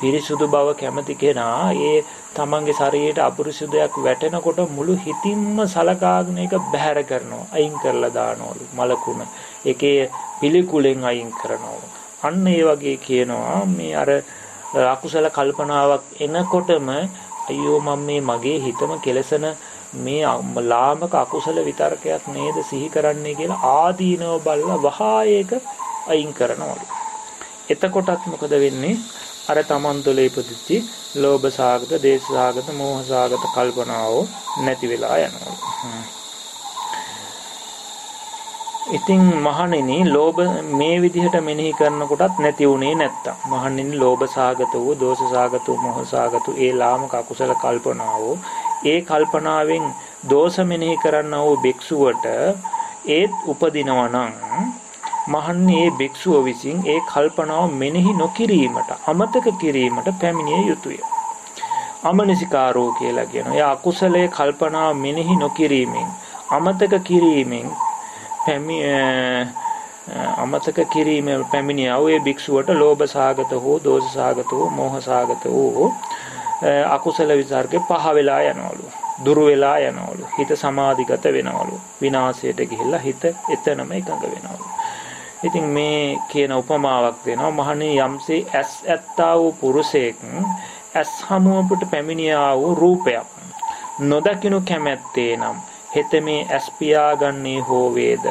පිරිසුදු බව කැමති කෙනා ඒ තමන්ගේ ශරීරයට අපිරිසුදුයක් වැටෙනකොට මුළු හිතින්ම සලකාගෙන ඒක බැහැර කරනවා අයින් කරලා දානවලු මලකුණ. ඒකේ පිළිකුලෙන් අයින් කරනවා අන්න ඒ වගේ කියනවා මේ අර අකුසල කල්පනාවක් එනකොටම අයියෝ මම මේ මගේ හිතම කෙලසන මේ ලාමක අකුසල විතර්කයක් නේද සිහි කරන්නේ කියලා ආදීනව බලලා වහා ඒක අයින් කරනවලු. එතකොටත් මොකද වෙන්නේ? අර තමන් තුළ ඉපදිච්ච ලෝභ සාගත, දේශ සාගත, මෝහ සාගත කල්පනාව නැති වෙලා යනවා. ඉතින් මහණෙනි ලෝභ මේ විදිහට මෙනෙහි කරනකොටත් නැති වුණේ නැත්තම් මහණෙනි ලෝභ සාගත වූ දෝෂ සාගත වූ මොහ සාගත වූ ඒ ලාමක අකුසල කල්පනාව ඒ කල්පනාවෙන් දෝෂ මෙනෙහි කරන්නා වූ භික්ෂුවට ඒත් උපදිනවා නම් මහන්නේ ඒ භික්ෂුව විසින් ඒ කල්පනාව මෙනෙහි නොකිරීමට අමතක කිරීමට පැමිණිය යුතුය. අමනසිකාරෝ කියලා කියනවා. ඒ අකුසලයේ කල්පනාව මෙනෙහි නොකිරීමෙන් අමතක කිරීමෙන් පැමි අමතක කිරීම පැමිණියා වූ ඒ භික්ෂුවට ලෝභ සාගත හෝ දෝෂ සාගත හෝ මෝහ සාගත හෝ අකුසල විසර්ගේ පහ වෙලා යනවලු. දුරු වෙලා යනවලු. හිත සමාධිගත වෙනවලු. විනාශයට ගිහිල්ලා හිත එතනම එකඟ වෙනවලු. ඉතින් මේ කියන උපමාවක් දෙනවා. මහණේ යම්සේ ඇස් ඇත්තා වූ පුරුෂයෙක් ඇස් හමුවපට පැමිණියා වූ රූපයක් නොදකිනු කැමැත්තේ නම් හෙත මේ ඇස් පියාගන්නේ හෝ වේද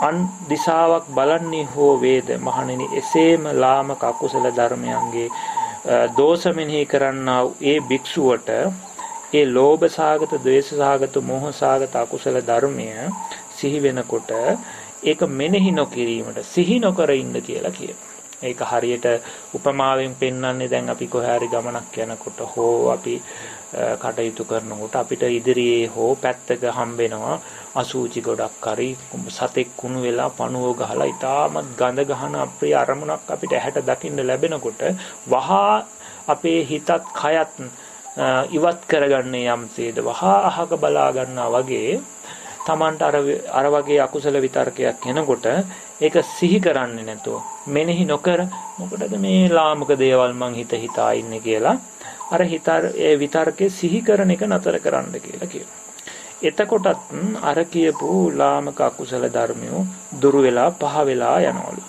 අන් දිසාවක් බලන්නේ හෝ වේද මහණෙනි එසේම ලාමක අකුසල ධර්මයන්ගේ දෝෂ මෙනෙහි කරන්නා ඒ භික්ෂුවට ඒ ලෝභ සාගත, ද්වේෂ සාගත, මෝහ සාගත අකුසල ධර්මය සිහි වෙනකොට ඒක මෙනෙහි නොකිරීමට සිහි නොකර ඉන්න කියලා කියනවා. ඒක හරියට උපමාවෙන් පෙන්වන්නේ දැන් අපි කොහේ හරි ගමනක් යනකොට හෝ අපි කටයුතු කරනකොට අපිට ඉදිරියේ හෝ පැත්තක හම්බෙනවා අසූචි ගොඩක් හරි සතෙක් කුණු වෙලා පණුව ගහලා ඉතාමත් ගඳ ගහන අප්‍රිය අරමුණක් අපිට ඇහැට දකින්න ලැබෙනකොට වහා අපේ හිතත් කයත් ඉවත් කරගන්නේ යම්සේද වහා අහක බලා ගන්නා වගේ Tamanට අර අර වගේ අකුසල විතර්කයක් එනකොට ඒක සිහි කරන්නේ නැතුව මෙනෙහි නොකර මොකටද මේ ලාමක දේවල් මං හිත හිතා ඉන්නේ කියලා අර හිතර ඒ විතර්කේ සිහි කරන එක නතර කරන්න කියලා කියනවා. එතකොටත් අර කියපු ලාමක අකුසල ධර්මියෝ දුරු වෙලා පහ වෙලා යනවලු.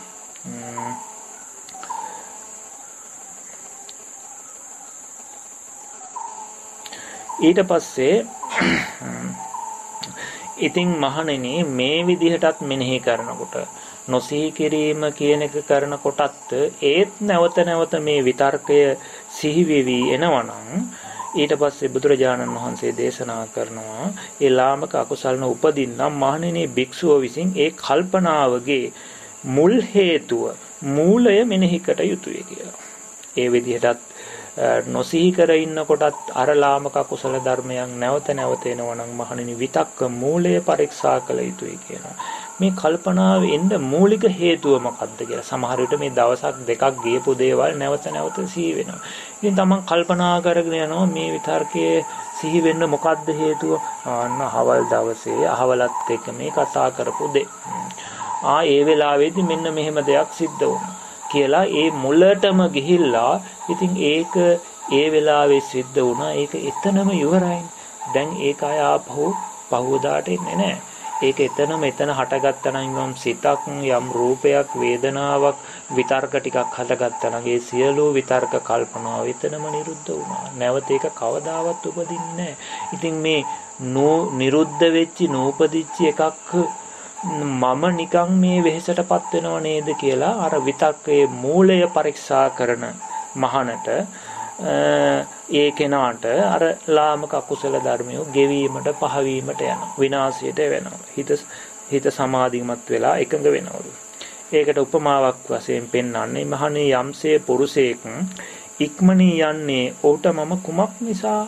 ඊට පස්සේ ඉතින් මහණෙනි මේ විදිහටත් මෙනෙහි කරනකොට නොසිහි කිරීම කියන එක කරනකොටත් ඒත් නැවත නැවත මේ විතර්කය සිහි වෙවි එනවනම් ඊට පස්සේ බුදුරජාණන් වහන්සේ දේශනා කරනවා ඒ ලාමක අකුසල්න උපදින්නම් මහණෙනි භික්ෂුව විසින් ඒ කල්පනාවගේ මුල් හේතුව මූලය මෙනෙහි කර යුතුය කියලා. ඒ විදිහටත් නොසිහි කර ඉන්නකොටත් අර ලාමක කුසල ධර්මයන් නැවත නැවත එනවනම් මහණෙනි විතක්ක මූලය පරීක්ෂා කළ යුතුයි කියනවා. මේ කල්පනාව එන්න මූලික හේතුව මොකක්ද කියලා. සමහර විට මේ දවසක් දෙකක් ගියපු දේවල් නැවත නැවත සිහි වෙනවා. ඉතින් තමන් කල්පනා කරගෙන යනවා මේ විතර්කයේ සිහි වෙන්න මොකක්ද හේතුව? අන්න අහවල් දවසේ අහවලත් එක්ක මේ කතා කරපු දේ. ආ ඒ වෙලාවේදී මෙන්න මෙහෙම දෙයක් සිද්ධ වුණා. කියලා ඒ මුලටම ගිහිල්ලා ඉතින් ඒක ඒ වෙලාවේ සිද්ධ වුණා ඒක එතනම ඉවරයි. දැන් ඒක අය ආපහු පහවදාට එන්නේ නැහැ. ඒක එතනම එතන හටගත්තා නම් යම් සිතක් යම් රූපයක් වේදනාවක් විතර්ක ටිකක් හටගත්තා නම් ඒ සියලු විතර්ක කල්පනාව එතනම නිරුද්ධ වුණා. නැවත ඒක කවදාවත් උපදින්නේ ඉතින් මේ නිරුද්ධ වෙච්චි නූපදිච්ච එකක් මම නිකන් මේ වෙහෙසටපත් වෙනව නේද කියලා අර විතක්කේ මූලය පරීක්ෂා කරන මහනට ඒ කෙනාට අර ලාමක අකුසල ධර්මියෝ ගෙවීමට පහවීමට යන විනාශයට වෙනවා හිත හිත සමාධිමත් වෙලා එකඟ වෙනවලු. ඒකට උපමාවක් වශයෙන් පෙන්වන්නේ මහණේ යම්සේ පුරුෂයෙක් ඉක්මනී යන්නේ ඔහුට මම කුමක් නිසා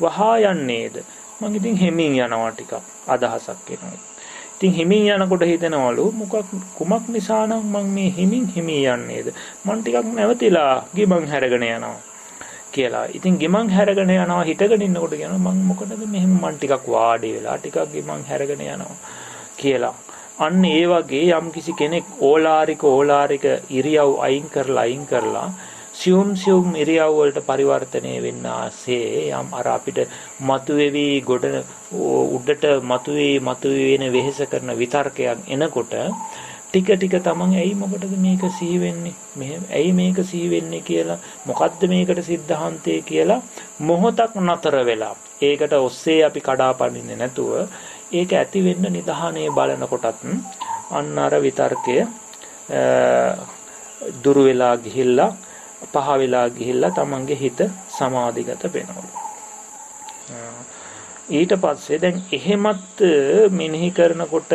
වහා යන්නේද? මං ඉතින් හෙමින් යනවා ටිකක් අදහසක් එනවා. ඉතින් හිමින් යනකොට හිතනවලු මොකක් කුමක් නිසා නම් මං මේ හිමින් හිමී යන්නේද? මං ටිකක් නැවතිලා ගිමන් හැරගෙන යනවා. කියලා. ඉතින් ගිමන් හැරගෙන යනවා හිටගෙන ඉන්නකොට කියනවා මං මොකටද මෙහෙම මං ටිකක් වාඩි වෙලා ටිකක් ගිමන් හැරගෙන යනවා කියලා. අන්න ඒ වගේ යම් කිසි කෙනෙක් ඕලාරික ඕලාරික ඉරියව් අයින් කරලා අයින් කරලා සියුම් සියුම් ඉරියව් වලට පරිවර්තනය වෙන්න ආසේ යම් අර අපිට මතුවේවි ගොඩ උඩට මතුවේ මතුවේ වෙන වෙහෙස කරන විතර්කයක් එනකොට ටික ටික තමන් ඇයි මොකටද මේක සිහි වෙන්නේ? මෙහෙම ඇයි මේක සිහි වෙන්නේ කියලා? මොකද්ද මේකට සිද්ධාන්තය කියලා මොහොතක් නතර වෙලා. ඒකට ඔස්සේ අපි කඩාපනින්නේ නැතුව ඒක ඇති වෙන්න නිදහනේ බලනකොටත් අන්න අර විතර්කය දුරු වෙලා ගිහිල්ලා පහ වෙලා ගිහිල්ලා තමන්ගේ හිත සමාධිගත වෙනවා ඊට පස්සේ දැන් එහෙමත් මෙනෙහි කරනකොට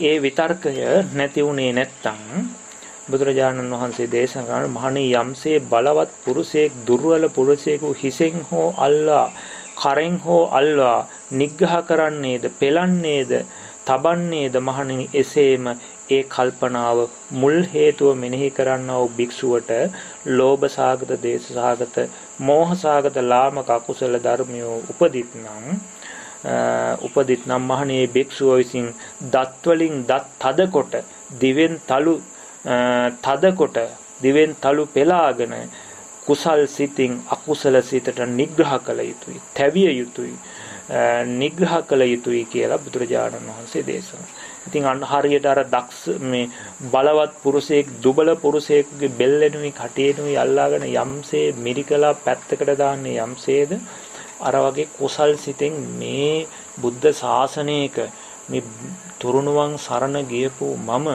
ඒ විතර්කය නැති වුණේ නැත්තම් බුදුරජාණන් වහන්සේ දේශනා කරන මහණී යම්සේ බලවත් පුරුෂයෙක් දුර්වල පුරුෂයෙකු හිසෙන් හෝ අල්ලා කරෙන් හෝ අල්වා නිග්‍රහ කරන්නේද පෙලන්නේද තබන්නේද මහණෙනි එසේම ඒ කල්පනාව මුල් හේතුව මෙනෙහි කරන්නා වූ භික්ෂුවට ලෝභ සාගත දේශ සාගත මෝහ සාගත ලාමක අකුසල ධර්මියෝ උපදිත්නම් උපදිත් නම් මහණේ භික්ෂුව විසින් දත් වලින් දත් තදකොට දිවෙන් තලු තදකොට දිවෙන් තලු පෙලාගෙන කුසල් සිතින් අකුසල සිතට නිග්‍රහ කළ යුතුයි තැවිය යුතුයි. නිග්‍රහ කළ යුතුයි කියලා බුදුරජාණන් වහන්සේ දේශනා. ඉතින් අන්න හරියට අර දක්ෂ මේ බලවත් පුරුෂයෙක් දුබල පුරුෂයෙකුගේ බෙල්ලෙනුයි කටේනුයි අල්ලාගෙන යම්සේ මිරිකලා පැත්තකට දාන්නේ යම්සේද අර වගේ කුසල් සිතෙන් මේ බුද්ධ ශාසනයක මේ තුරුණුවන් සරණ ගියපු මම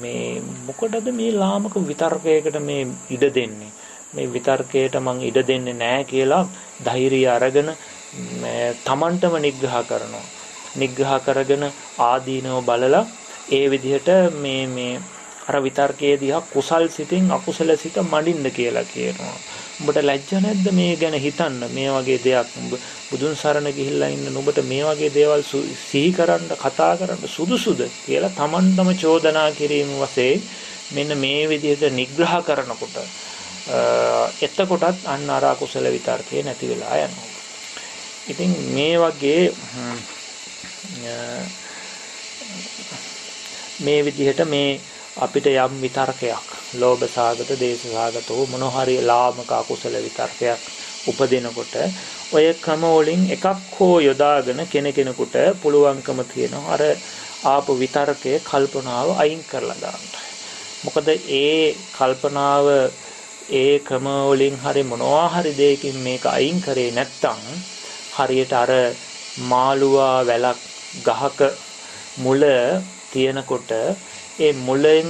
මේ මොකටද මේ ලාමක විතර්කයකට මේ ඉඩ දෙන්නේ මේ විතර්කයට මං ඉඩ දෙන්නේ නැහැ කියලා ධෛර්යය අරගෙන තමන්ටම නිග්‍රහ කරනවා. නිග්‍රහ කරගෙන ආදීනව බලලා ඒ විදිහට මේ මේ අර විතර්කයේ දිහා කුසල් සිතින් අකුසල සිත මඩින්න කියලා කියනවා. උඹට ලැජ්ජ නැද්ද මේ ගැන හිතන්න? මේ වගේ දෙයක් උඹ බුදුන් සරණ ගිහිල්ලා ඉන්න නුඹට මේ වගේ දේවල් සිහි කරන්න කතා කරන්න සුදුසුද කියලා Tamanටම චෝදනා කිරීම වශයෙන් මෙන්න මේ විදිහට නිග්‍රහ කරනකොට එතකොටත් අන්න අර කුසල විතර්කේ නැති වෙලා යනවා. ඉතින් මේ වගේ මේ විදිහට මේ අපිට යම් විතර්කයක් ලෝභ සාගත දේශ සාගත වූ මොන හරි ලාමක අකුසල විතර්කයක් උපදිනකොට ඔය ක්‍රම වලින් එකක් හෝ යොදාගෙන කෙනෙකුට පුළුවන්කම තියෙනවා අර ආපු විතර්කයේ කල්පනාව අයින් කරලා දාන්න. මොකද ඒ කල්පනාව ඒ ක්‍රම වලින් හරි මොනවා හරි දෙයකින් මේක අයින් කරේ නැත්තම් හරියට අර මාළුවා වැලක් ගහක මුල තියෙනකොට ඒ මුලෙන්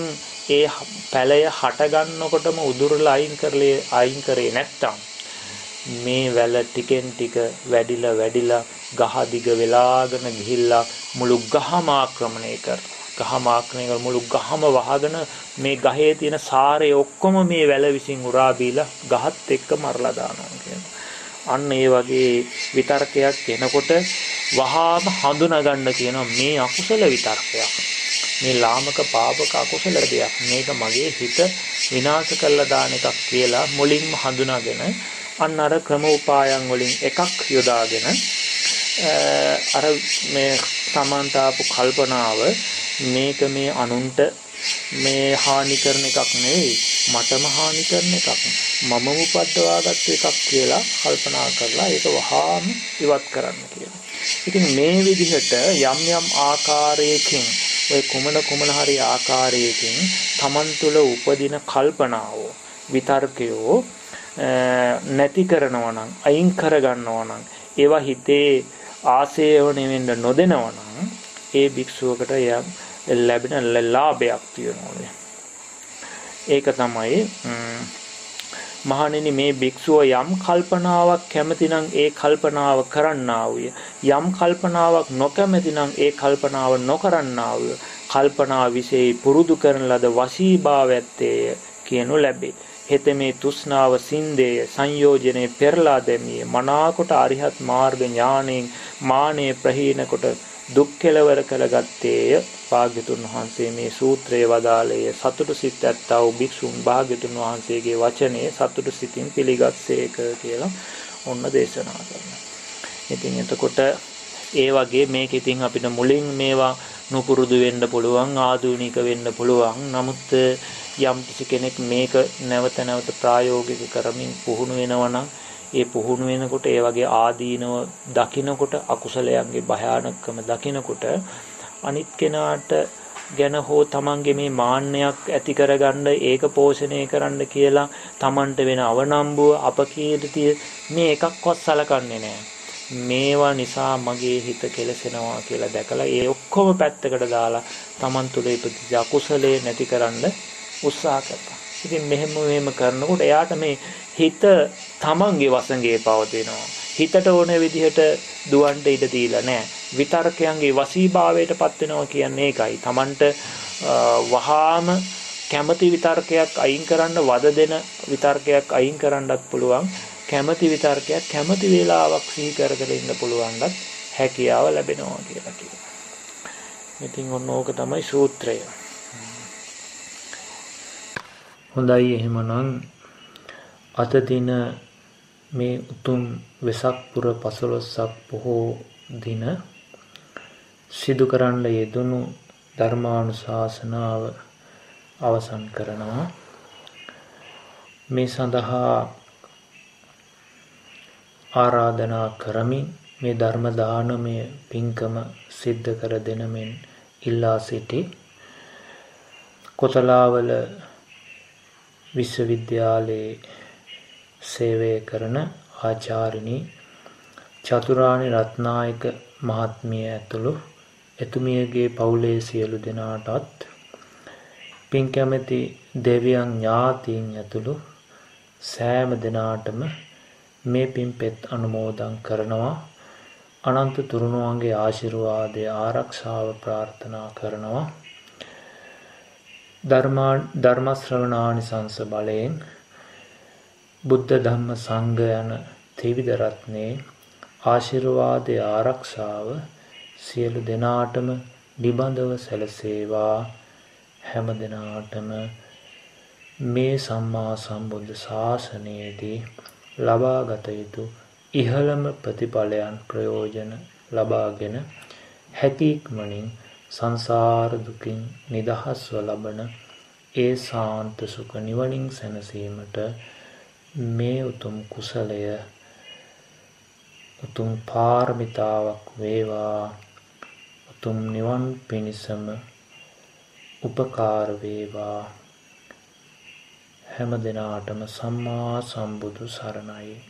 ඒ පැලය හට ගන්නකොටම උදුරලා අයින් කරලේ අයින් කරේ නැත්තම් මේ වැල ටිකෙන් ටික වැඩිලා වැඩිලා ගහ දිග වෙලාගෙන ගිහිල්ලා මුළු ගහම ආක්‍රමණය කර ගහම ආක්‍රමණය කර මුළු ගහම වහගෙන මේ ගහේ තියෙන සාරය ඔක්කොම මේ වැල විසින් උරා බීලා ගහත් එක්ක මරලා දානවා කියනවා. අන්න ඒ වගේ විතර්කයක් එනකොට වහාම හඳුනා ගන්න කියනවා මේ අකුසල විතර්කයක්. මේ ලාමක පාපක අකුසල දෙයක්. මේක මගේ හිත විනාශ කරලා දාන එකක් කියලා මුලින්ම හඳුනාගෙන අන්න අර ක්‍රම උපායන් වලින් එකක් යොදාගෙන අර මේ සමාන්තාපු කල්පනාව මේක මේ අනුන්ට මේ හානි කරන එකක් නෙවෙයි මටම හානි කරන එකක් මමම උපද්දවාගත්ත එකක් කියලා කල්පනා කරලා ඒක වහාම ඉවත් කරන්න කියලා. ඉතින් මේ විදිහට යම් යම් ආකාරයකින් ඔය කුමන කුමන හරි ආකාරයකින් Taman තුල උපදින කල්පනාව විතර්කයෝ නැති කරනවා නම් අයින් කරගන්නවා නම් ඒවා හිතේ ආසේවණය වෙන්න නොදෙනවා නම් ඒ භික්ෂුවකට ලැබෙන ලාභයක් තියෙනවා. ඒක තමයි මහණෙනි මේ භික්ෂුව යම් කල්පනාවක් කැමතිනම් ඒ කල්පනාව කරන්නා වූය යම් කල්පනාවක් නොකැමතිනම් ඒ කල්පනාව නොකරන්නා වූය කල්පනා વિશે පුරුදු කරන ලද වශීභාවයත්තේ කියනු ලැබේ. හෙත මේ තෘෂ්ණාව සින්දේය සංයෝජනේ පෙරලා දැමියේ. මනාකොට අරිහත් මාර්ග ඥාණයෙන් මානේ ප්‍රහීන කොට දුක් කෙලවර කරගත්තේය භාග්‍යතුන් වහන්සේ මේ සූත්‍රයේ වදාළේ සතුටු සිත් ඇත්තා වූ භික්ෂුන් භාග්‍යතුන් වහන්සේගේ වචනේ සතුටු සිතින් පිළිගත්සේක කියලා ඔන්න දේශනා කරනවා. ඉතින් එතකොට ඒ වගේ මේක ඉතින් අපිට මුලින් මේවා නුපුරුදු වෙන්න පුළුවන් ආධුනික වෙන්න පුළුවන්. නමුත් යම් කිසි කෙනෙක් මේක නැවත නැවත ප්‍රායෝගික කරමින් පුහුණු වෙනවා ඒ පුහුණු වෙනකොට ඒ වගේ ආදීනව දකිනකොට අකුසලයන්ගේ භයානකම දකිනකොට අනිත් කෙනාට ගැන හෝ තමන්ගේ මේ මාන්නයක් ඇති කරගන්න ඒක පෝෂණය කරන්න කියලා තමන්ට වෙන අවනම්බුව අපකීර්තිය මේ එකක්වත් සලකන්නේ නැහැ. මේවා නිසා මගේ හිත කෙලසෙනවා කියලා දැකලා ඒ ඔක්කොම පැත්තකට දාලා තමන් තුළ ඉපදිච්ච අකුසලේ නැති කරන්න උත්සාහ කරනවා. ඉතින් මෙහෙම මෙහෙම කරනකොට එයාට මේ හිත තමන්ගේ වසඟේ පවතිනවා. හිතට ඕන විදිහට දුවන්න ඉඩ දීලා නැහැ. විතර්කයන්ගේ වසීභාවයට පත් වෙනවා කියන්නේ ඒකයි. තමන්ට වහාම කැමති විතර්කයක් අයින් කරන්න වද දෙන විතර්කයක් අයින් කරන්නත් පුළුවන්. කැමති විතර්කයක් කැමති වේලාවක් සිහි කර කර ඉන්න පුළුවන්වත් හැකියාව ලැබෙනවා කියලා කියනවා. ඉතින් ඔන්න ඕක තමයි සූත්‍රය. හොඳයි එහෙමනම් අද දින මේ උතුම් වෙසක් පුර 15ක් බොහෝ දින සිදු කරන්න යෙදුණු ධර්මානුශාසනාව අවසන් කරනවා. මේ සඳහා ආරාධනා කරමින් මේ ධර්ම දානමය පින්කම සිද්ධ කර දෙනමින් ඉල්ලා සිටි කොතලාවල විශ්වවිද්‍යාලයේ සේවය කරන ආචාර්යනී චතුරානි රත්නායක මහත්මිය ඇතුළු එතුමියගේ පවුලේ සියලු දෙනාටත් පින් කැමැති දෙවියන් ඥාතීන් ඇතුළු සෑම දෙනාටම මේ පින් පෙත් අනුමෝදන් කරනවා. අනන්ත තුරුණුවන්ගේ ආශිර්වාදය ආරක්ෂාව ප්‍රාර්ථනා කරනවා. ධර්ම ශ්‍රවණානිසංස බලයෙන් බුද්ධ ධම්ම සංඝ යන ත්‍රිවිධ රත්නේ ආශිර්වාදය ආරක්ෂාව සියලු දෙනාටම නිබඳව සැලසේවා. හැම දෙනාටම මේ සම්මා සම්බුද්ධ ශාසනයේදී ලබාගත යුතු ඉහළම ප්‍රතිඵලයන් ප්‍රයෝජන ලබාගෙන හැකික්මනින් සංසාර දුකින් නිදහස්ව ලබන ඒ සාන්ත සුඛ නිවනින් සැනසීමට මේ උතුම් කුසලය උතුම් පාරමිතාවක් වේවා. උතුම් නිවන් පිණිසම උපකාර වේවා. හැම දිනාටම සම්මා සම්බුදු සරණයි.